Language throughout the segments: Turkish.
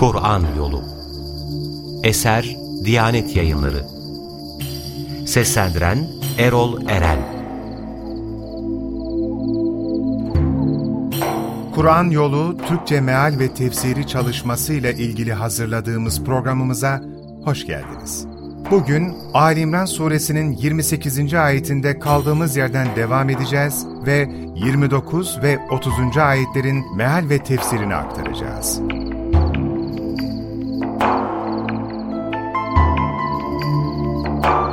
Kur'an Yolu Eser Diyanet Yayınları Seslendiren Erol Eren Kur'an Yolu Türkçe Meal ve Tefsiri çalışması ile ilgili hazırladığımız programımıza hoş geldiniz. Bugün Ali İmran suresinin 28. ayetinde kaldığımız yerden devam edeceğiz ve 29 ve 30. ayetlerin meal ve tefsirini aktaracağız.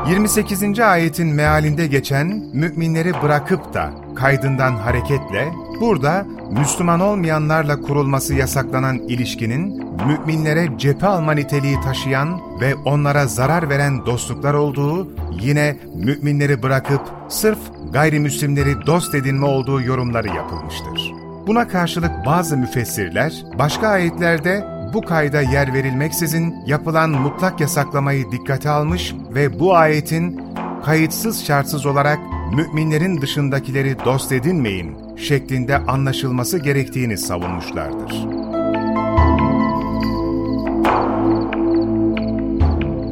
28. ayetin mealinde geçen müminleri bırakıp da kaydından hareketle burada Müslüman olmayanlarla kurulması yasaklanan ilişkinin müminlere cephe alma niteliği taşıyan ve onlara zarar veren dostluklar olduğu, yine müminleri bırakıp sırf gayrimüslimleri dost edinme olduğu yorumları yapılmıştır. Buna karşılık bazı müfessirler başka ayetlerde bu kayda yer verilmeksizin yapılan mutlak yasaklamayı dikkate almış ve bu ayetin kayıtsız şartsız olarak müminlerin dışındakileri dost edinmeyin şeklinde anlaşılması gerektiğini savunmuşlardır.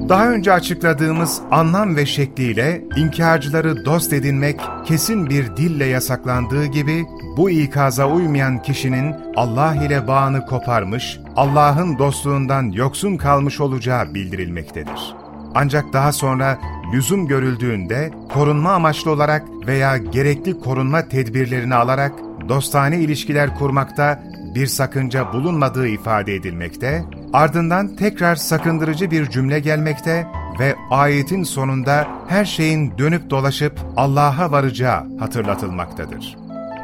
Daha önce açıkladığımız anlam ve şekliyle inkarcıları dost edinmek kesin bir dille yasaklandığı gibi bu ikaza uymayan kişinin Allah ile bağını koparmış, Allah'ın dostluğundan yoksun kalmış olacağı bildirilmektedir. Ancak daha sonra lüzum görüldüğünde korunma amaçlı olarak veya gerekli korunma tedbirlerini alarak dostane ilişkiler kurmakta bir sakınca bulunmadığı ifade edilmekte, ardından tekrar sakındırıcı bir cümle gelmekte ve ayetin sonunda her şeyin dönüp dolaşıp Allah'a varacağı hatırlatılmaktadır.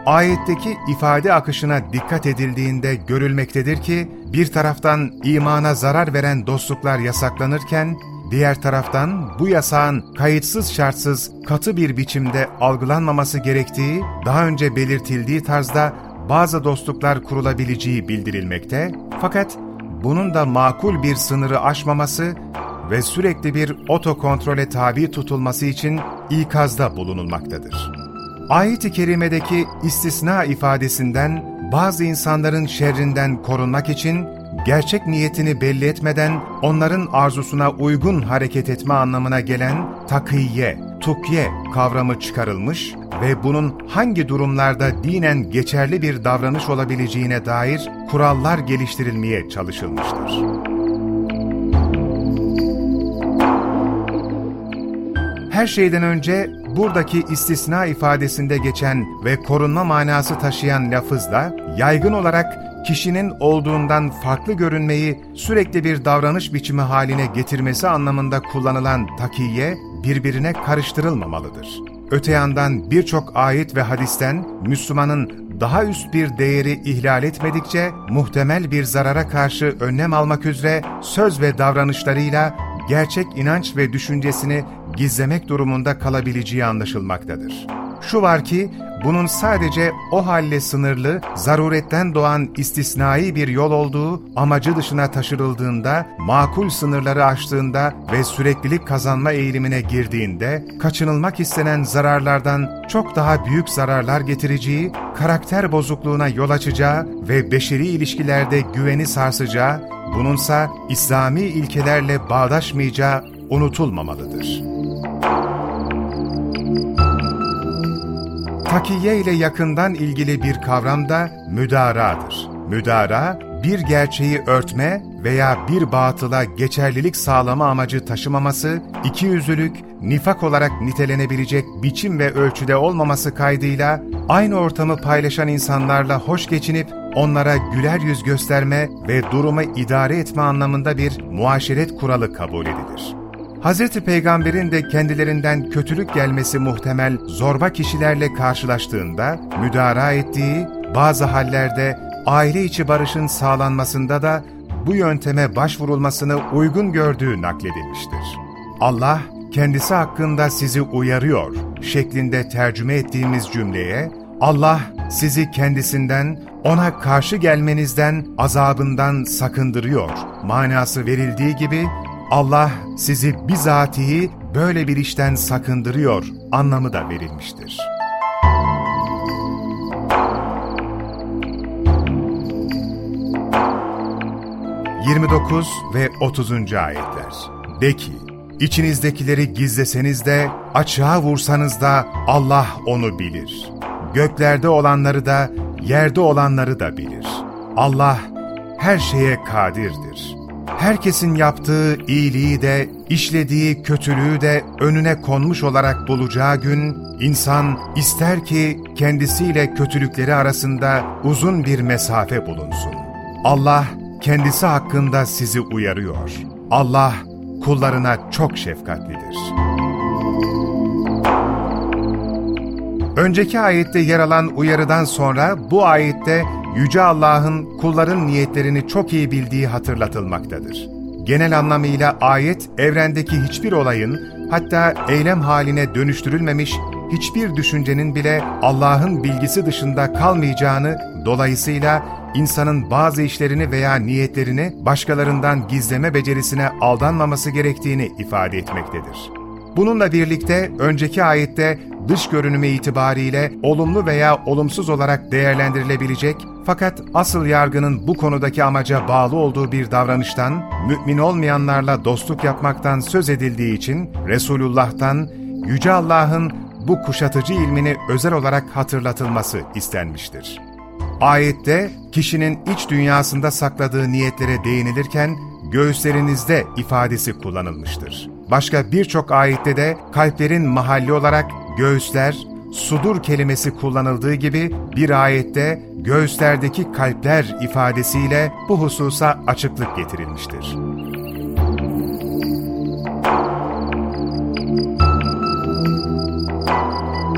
Ayetteki ifade akışına dikkat edildiğinde görülmektedir ki, bir taraftan imana zarar veren dostluklar yasaklanırken, diğer taraftan bu yasağın kayıtsız şartsız katı bir biçimde algılanmaması gerektiği daha önce belirtildiği tarzda bazı dostluklar kurulabileceği bildirilmekte, fakat bunun da makul bir sınırı aşmaması ve sürekli bir otokontrole tabi tutulması için ikazda bulunulmaktadır. Ayet-i Kerime'deki istisna ifadesinden bazı insanların şerrinden korunmak için gerçek niyetini belli etmeden onların arzusuna uygun hareket etme anlamına gelen takiyye, tukye kavramı çıkarılmış ve bunun hangi durumlarda dinen geçerli bir davranış olabileceğine dair kurallar geliştirilmeye çalışılmıştır. Her şeyden önce buradaki istisna ifadesinde geçen ve korunma manası taşıyan lafızla yaygın olarak kişinin olduğundan farklı görünmeyi sürekli bir davranış biçimi haline getirmesi anlamında kullanılan takiye birbirine karıştırılmamalıdır. Öte yandan birçok ayet ve hadisten Müslümanın daha üst bir değeri ihlal etmedikçe muhtemel bir zarara karşı önlem almak üzere söz ve davranışlarıyla gerçek inanç ve düşüncesini gizlemek durumunda kalabileceği anlaşılmaktadır. Şu var ki, bunun sadece o halle sınırlı, zaruretten doğan istisnai bir yol olduğu, amacı dışına taşırıldığında, makul sınırları aştığında ve süreklilik kazanma eğilimine girdiğinde, kaçınılmak istenen zararlardan çok daha büyük zararlar getireceği, karakter bozukluğuna yol açacağı ve beşeri ilişkilerde güveni sarsacağı, bununsa İslami ilkelerle bağdaşmayacağı unutulmamalıdır. Takiye ile yakından ilgili bir kavram da müdaradır. Müdara, bir gerçeği örtme veya bir batıla geçerlilik sağlama amacı taşımaması, ikiyüzlülük, nifak olarak nitelenebilecek biçim ve ölçüde olmaması kaydıyla aynı ortamı paylaşan insanlarla hoş geçinip onlara güler yüz gösterme ve durumu idare etme anlamında bir muaşeret kuralı kabul edilir. Hz. Peygamber'in de kendilerinden kötülük gelmesi muhtemel zorba kişilerle karşılaştığında müdara ettiği, bazı hallerde aile içi barışın sağlanmasında da bu yönteme başvurulmasını uygun gördüğü nakledilmiştir. Allah, kendisi hakkında sizi uyarıyor şeklinde tercüme ettiğimiz cümleye, Allah sizi kendisinden, ona karşı gelmenizden, azabından sakındırıyor manası verildiği gibi, Allah sizi bizatihi böyle bir işten sakındırıyor anlamı da verilmiştir. 29 ve 30. ayetler. De ki, içinizdekileri gizleseniz de, açığa vursanız da Allah onu bilir. Göklerde olanları da, yerde olanları da bilir. Allah her şeye kadirdir. Herkesin yaptığı iyiliği de, işlediği kötülüğü de önüne konmuş olarak bulacağı gün, insan ister ki kendisiyle kötülükleri arasında uzun bir mesafe bulunsun. Allah kendisi hakkında sizi uyarıyor. Allah kullarına çok şefkatlidir. Önceki ayette yer alan uyarıdan sonra bu ayette Yüce Allah'ın kulların niyetlerini çok iyi bildiği hatırlatılmaktadır. Genel anlamıyla ayet, evrendeki hiçbir olayın, hatta eylem haline dönüştürülmemiş hiçbir düşüncenin bile Allah'ın bilgisi dışında kalmayacağını, dolayısıyla insanın bazı işlerini veya niyetlerini başkalarından gizleme becerisine aldanmaması gerektiğini ifade etmektedir. Bununla birlikte önceki ayette dış görünümü itibariyle olumlu veya olumsuz olarak değerlendirilebilecek fakat asıl yargının bu konudaki amaca bağlı olduğu bir davranıştan, mümin olmayanlarla dostluk yapmaktan söz edildiği için Resulullah'tan Yüce Allah'ın bu kuşatıcı ilmini özel olarak hatırlatılması istenmiştir. Ayette kişinin iç dünyasında sakladığı niyetlere değinilirken göğüslerinizde ifadesi kullanılmıştır. Başka birçok ayette de kalplerin mahalli olarak göğüsler, sudur kelimesi kullanıldığı gibi bir ayette göğüslerdeki kalpler ifadesiyle bu hususa açıklık getirilmiştir.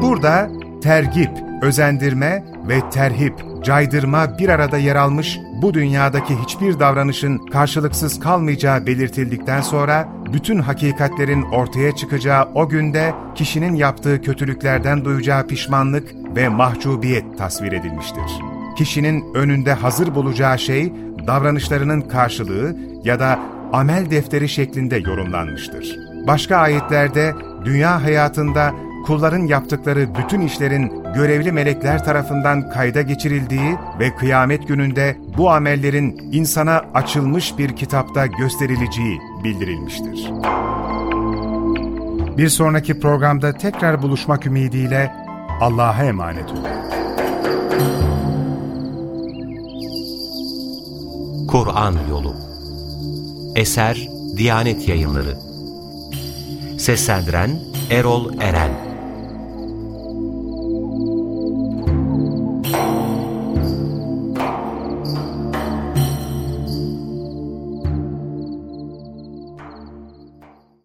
Burada tergip, özendirme ve terhip, caydırma bir arada yer almış bu dünyadaki hiçbir davranışın karşılıksız kalmayacağı belirtildikten sonra bütün hakikatlerin ortaya çıkacağı o günde kişinin yaptığı kötülüklerden duyacağı pişmanlık ve mahcubiyet tasvir edilmiştir. Kişinin önünde hazır bulacağı şey davranışlarının karşılığı ya da amel defteri şeklinde yorumlanmıştır. Başka ayetlerde dünya hayatında kulların yaptıkları bütün işlerin görevli melekler tarafından kayda geçirildiği ve kıyamet gününde bu amellerin insana açılmış bir kitapta gösterileceği bildirilmiştir. Bir sonraki programda tekrar buluşmak ümidiyle Allah'a emanet olun. Kur'an Yolu Eser Diyanet Yayınları Seslendiren Erol Eren